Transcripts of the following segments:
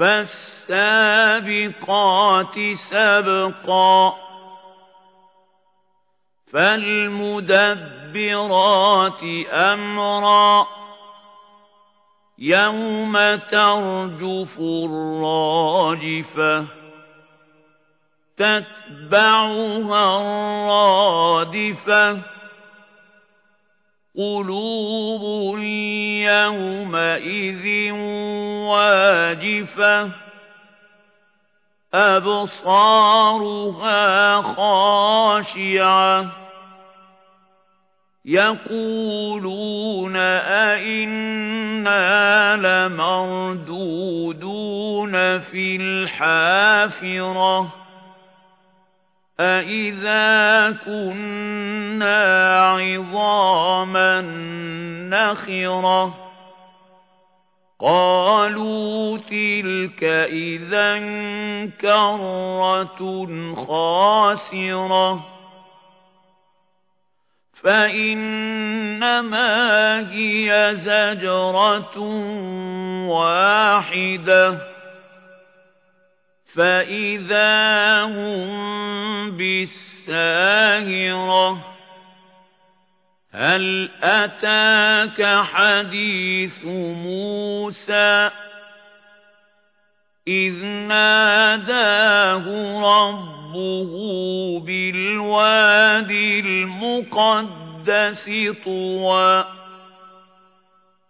فالسابقات سبقا فالمدبرات أمرا يوم ترجف الراجفة تتبعها الرادفة قلوب يومئذ واجفة أبصارها خاشعة. يقولون أئنا لمردودون في الحافرة. أَإِذَا كُنَّا عِظَامًا نَخِرَةً قَالُوا تِلْكَ إِذًا كَرَّةٌ خَاسِرَةٌ فَإِنَّمَا هِيَ زَجْرَةٌ وَاحِدَةٌ فَإِذَا هُم بِالسَّاهِرَةِ هَلْ أَتَاكَ حَدِيثُ مُوسَىٰ إِذْ نَادَاهُ رَبُّهُ بِالْوَادِ الْمُقَدَّسِ طُوًى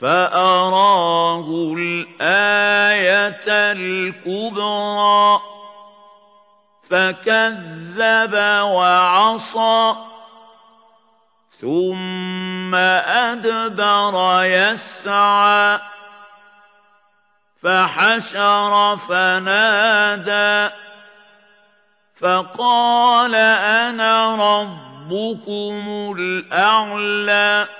فأراه الآية الكبرى فكذب وعصى ثم أدبر يسعى فحشر فنادى فقال أنا ربكم الأعلى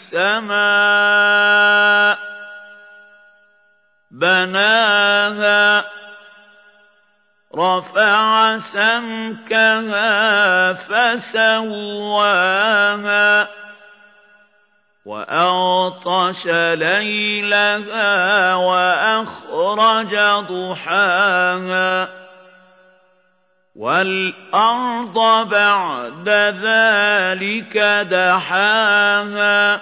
السماء بناها رفع سمكها فسواها وأغطش ليلها وأخرج ضحاها وَالْأَرْضَ بَعْدَ ذَلِكَ دَحَاهَا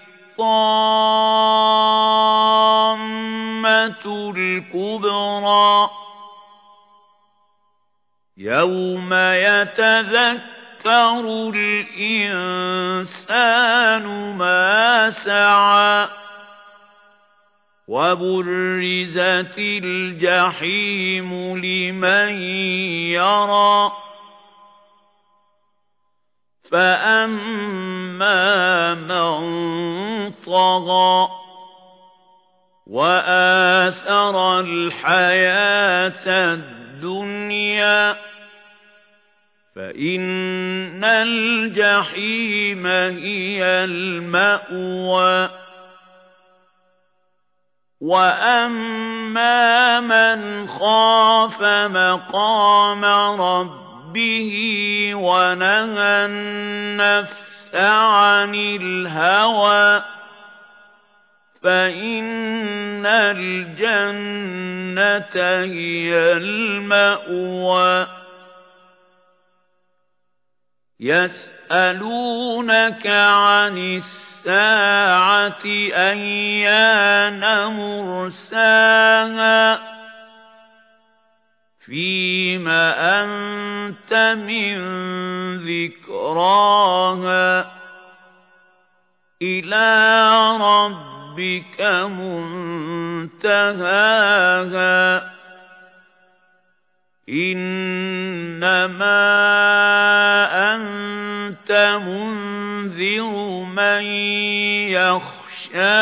الطامة الكبرى. يوم يتذكر الإنسان ما سعى وبرزت الجحيم لمن يرى. فَأَمَّا مَن طَغَىٰ وَآثَرَ الْحَيَاةَ الدُّنْيَا فَإِنَّ الْجَحِيمَ هِيَ الْمَأْوَىٰ وَأَمَّا مَنْ خَافَ مَقَامَ رَبِّهِ وَنَهَى النَّفْسَ عَنِ الْهَوَىٰ فَإِنَّ الْجَنَّةَ هِيَ الْمَأْوَىٰ يَسْأَلُونَكَ عَنِ السَّاعَةِ أَيَّانَ مُرْسَاهَا فِيمَ أَنتَ مِن ذِكْرَاهَا إِلَىٰ رَبِّكَ مُنتَهَاهَا. إِنَّمَا أَنتَ مُنذِرُ مَن يَخْشَاهَا.